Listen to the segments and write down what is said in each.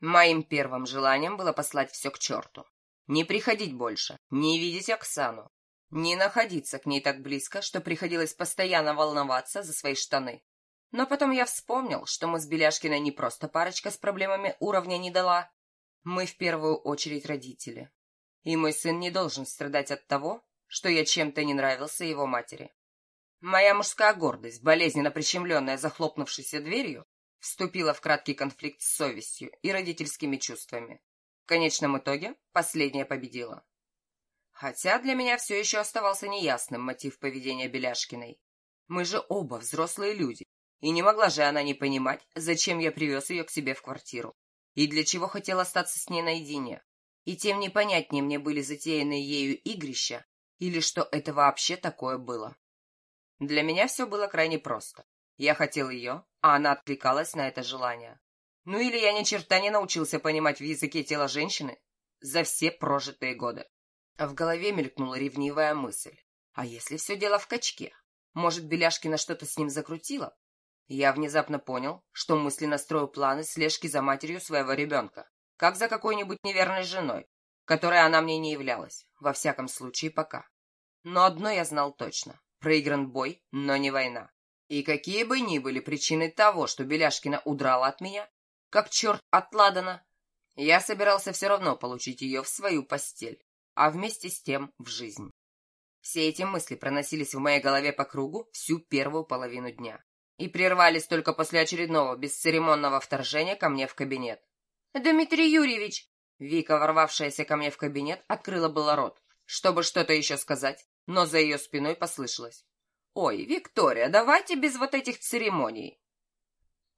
Моим первым желанием было послать все к черту. Не приходить больше, не видеть Оксану, не находиться к ней так близко, что приходилось постоянно волноваться за свои штаны. Но потом я вспомнил, что мы с Беляшкиной не просто парочка с проблемами уровня не дала. Мы в первую очередь родители. И мой сын не должен страдать от того, что я чем-то не нравился его матери. Моя мужская гордость, болезненно прищемленная захлопнувшейся дверью, вступила в краткий конфликт с совестью и родительскими чувствами. В конечном итоге последняя победила. Хотя для меня все еще оставался неясным мотив поведения Беляшкиной. Мы же оба взрослые люди, и не могла же она не понимать, зачем я привез ее к себе в квартиру, и для чего хотел остаться с ней наедине. И тем непонятнее мне были затеянные ею игрища, или что это вообще такое было. Для меня все было крайне просто. Я хотел ее, а она откликалась на это желание. Ну или я ни черта не научился понимать в языке тела женщины за все прожитые годы. В голове мелькнула ревнивая мысль. А если все дело в качке? Может, Беляшкина что-то с ним закрутила? Я внезапно понял, что мысленно строю планы слежки за матерью своего ребенка, как за какой-нибудь неверной женой, которой она мне не являлась, во всяком случае пока. Но одно я знал точно. Проигран бой, но не война. И какие бы ни были причины того, что Беляшкина удрала от меня, как черт от Ладана, я собирался все равно получить ее в свою постель а вместе с тем в жизнь. Все эти мысли проносились в моей голове по кругу всю первую половину дня и прервались только после очередного бесцеремонного вторжения ко мне в кабинет. «Дмитрий Юрьевич!» Вика, ворвавшаяся ко мне в кабинет, открыла было рот, чтобы что-то еще сказать, но за ее спиной послышалось. «Ой, Виктория, давайте без вот этих церемоний!»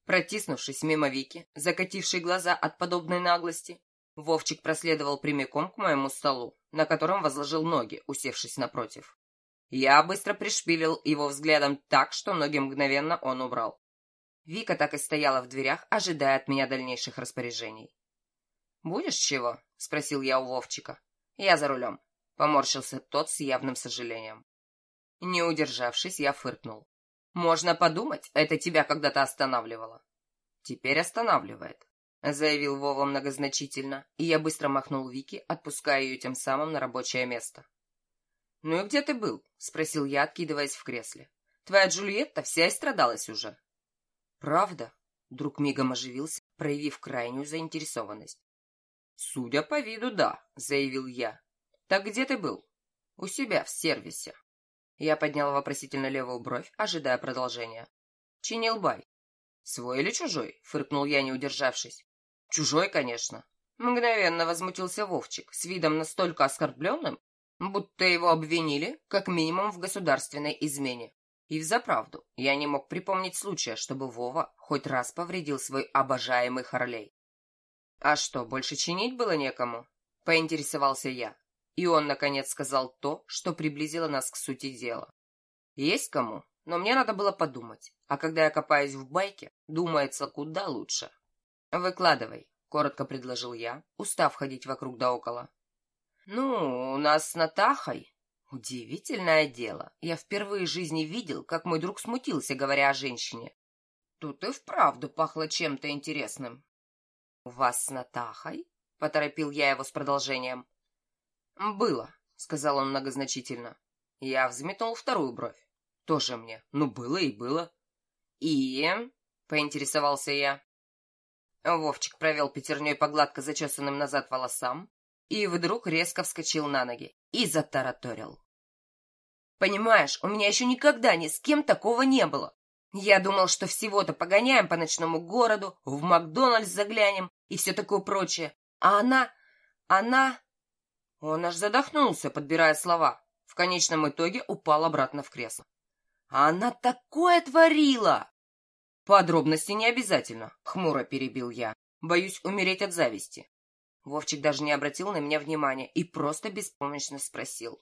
Протиснувшись мимо Вики, закатившей глаза от подобной наглости, Вовчик проследовал прямиком к моему столу, на котором возложил ноги, усевшись напротив. Я быстро пришпилил его взглядом так, что ноги мгновенно он убрал. Вика так и стояла в дверях, ожидая от меня дальнейших распоряжений. «Будешь чего?» — спросил я у Вовчика. «Я за рулем», — поморщился тот с явным сожалением. Не удержавшись, я фыркнул. «Можно подумать, это тебя когда-то останавливало». «Теперь останавливает. — заявил Вова многозначительно, и я быстро махнул Вики, отпуская ее тем самым на рабочее место. «Ну и где ты был?» — спросил я, откидываясь в кресле. «Твоя Джульетта вся истрадалась уже». «Правда?» — друг мигом оживился, проявив крайнюю заинтересованность. «Судя по виду, да», — заявил я. «Так где ты был?» «У себя, в сервисе». Я поднял вопросительно левую бровь, ожидая продолжения. «Чинил бай». «Свой или чужой?» — фыркнул я, не удержавшись. Чужой, конечно. Мгновенно возмутился Вовчик, с видом настолько оскорбленным, будто его обвинили, как минимум, в государственной измене. И взаправду, я не мог припомнить случая, чтобы Вова хоть раз повредил свой обожаемый Харлей. «А что, больше чинить было некому?» — поинтересовался я. И он, наконец, сказал то, что приблизило нас к сути дела. «Есть кому, но мне надо было подумать, а когда я копаюсь в байке, думается куда лучше». «Выкладывай», — коротко предложил я, устав ходить вокруг да около. «Ну, у нас с Натахой...» Удивительное дело. Я впервые в жизни видел, как мой друг смутился, говоря о женщине. Тут и вправду пахло чем-то интересным. «У вас с Натахой?» — поторопил я его с продолжением. «Было», — сказал он многозначительно. Я взметнул вторую бровь. «Тоже мне. Ну, было и было». «И?» — поинтересовался я. Вовчик провел пятерней по гладко зачесанным назад волосам и вдруг резко вскочил на ноги и затараторил. «Понимаешь, у меня еще никогда ни с кем такого не было. Я думал, что всего-то погоняем по ночному городу, в Макдональдс заглянем и все такое прочее. А она... она...» Он аж задохнулся, подбирая слова. В конечном итоге упал обратно в кресло. «Она такое творила!» «Подробности не обязательно», — хмуро перебил я. «Боюсь умереть от зависти». Вовчик даже не обратил на меня внимания и просто беспомощно спросил.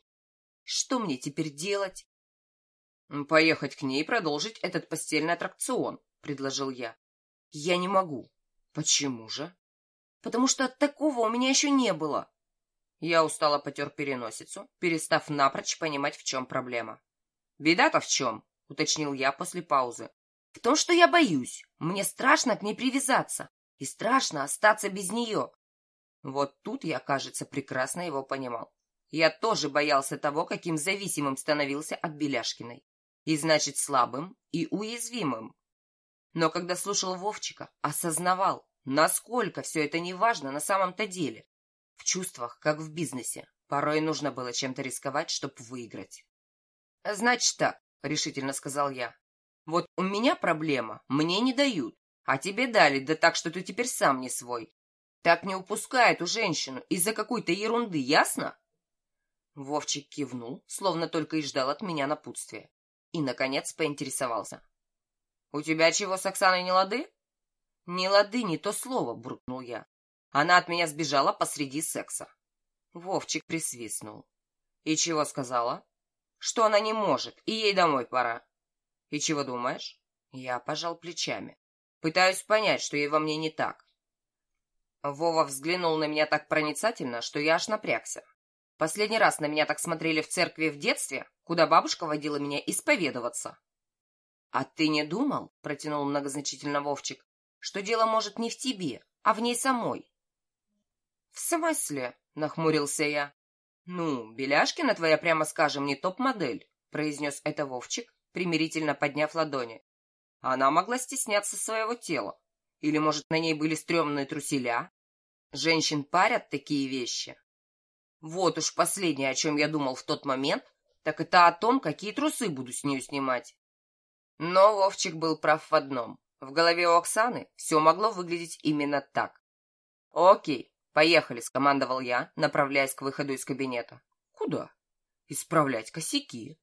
«Что мне теперь делать?» «Поехать к ней и продолжить этот постельный аттракцион», — предложил я. «Я не могу». «Почему же?» «Потому что такого у меня еще не было». Я устало потер переносицу, перестав напрочь понимать, в чем проблема. «Беда-то в чем?» — уточнил я после паузы. В том, что я боюсь. Мне страшно к ней привязаться. и страшно остаться без нее. Вот тут я, кажется, прекрасно его понимал. Я тоже боялся того, каким зависимым становился от Беляшкиной. И значит, слабым и уязвимым. Но когда слушал Вовчика, осознавал, насколько все это неважно на самом-то деле. В чувствах, как в бизнесе, порой нужно было чем-то рисковать, чтобы выиграть. «Значит так», — решительно сказал я. «Вот у меня проблема, мне не дают, а тебе дали, да так, что ты теперь сам не свой. Так не упускает у женщину из-за какой-то ерунды, ясно?» Вовчик кивнул, словно только и ждал от меня напутствия. И, наконец, поинтересовался. «У тебя чего с Оксаной не лады?» «Не лады, не то слово», — буркнул я. Она от меня сбежала посреди секса. Вовчик присвистнул. «И чего сказала?» «Что она не может, и ей домой пора». «И чего думаешь?» Я пожал плечами. Пытаюсь понять, что ей во мне не так. Вова взглянул на меня так проницательно, что я аж напрягся. Последний раз на меня так смотрели в церкви в детстве, куда бабушка водила меня исповедоваться. — А ты не думал, — протянул многозначительно Вовчик, — что дело может не в тебе, а в ней самой? — В смысле? — нахмурился я. — Ну, Беляшкина твоя, прямо скажем, не топ-модель, — произнес это Вовчик, примирительно подняв ладони. Она могла стесняться своего тела. Или, может, на ней были стрёмные труселя? Женщин парят такие вещи. Вот уж последнее, о чем я думал в тот момент, так это о том, какие трусы буду с нее снимать. Но Вовчик был прав в одном. В голове у Оксаны все могло выглядеть именно так. «Окей, поехали», — скомандовал я, направляясь к выходу из кабинета. «Куда?» «Исправлять косяки».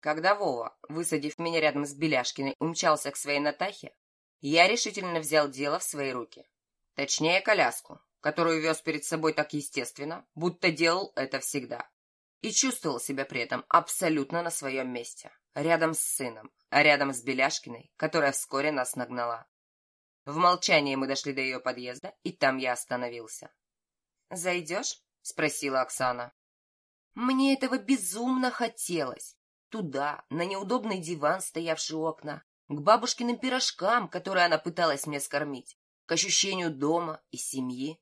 Когда Вова, высадив меня рядом с Беляшкиной, умчался к своей Натахе, я решительно взял дело в свои руки. Точнее, коляску, которую вез перед собой так естественно, будто делал это всегда. И чувствовал себя при этом абсолютно на своем месте. Рядом с сыном, а рядом с Беляшкиной, которая вскоре нас нагнала. В молчании мы дошли до ее подъезда, и там я остановился. «Зайдешь?» — спросила Оксана. Мне этого безумно хотелось. Туда, на неудобный диван, стоявший у окна, к бабушкиным пирожкам, которые она пыталась мне скормить, к ощущению дома и семьи.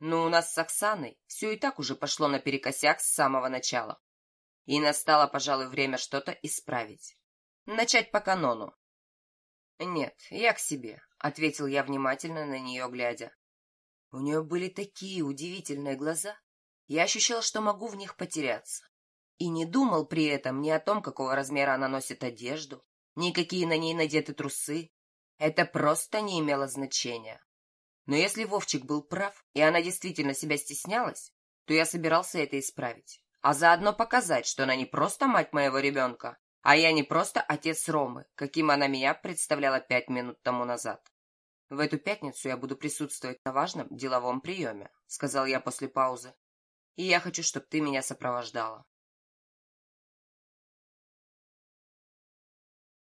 Но у нас с Оксаной все и так уже пошло наперекосяк с самого начала. И настало, пожалуй, время что-то исправить. Начать по канону. «Нет, я к себе», — ответил я внимательно на нее глядя. У нее были такие удивительные глаза. Я ощущал, что могу в них потеряться. И не думал при этом ни о том, какого размера она носит одежду, ни какие на ней надеты трусы. Это просто не имело значения. Но если Вовчик был прав, и она действительно себя стеснялась, то я собирался это исправить. А заодно показать, что она не просто мать моего ребенка, а я не просто отец Ромы, каким она меня представляла пять минут тому назад. В эту пятницу я буду присутствовать на важном деловом приеме, сказал я после паузы. И я хочу, чтобы ты меня сопровождала.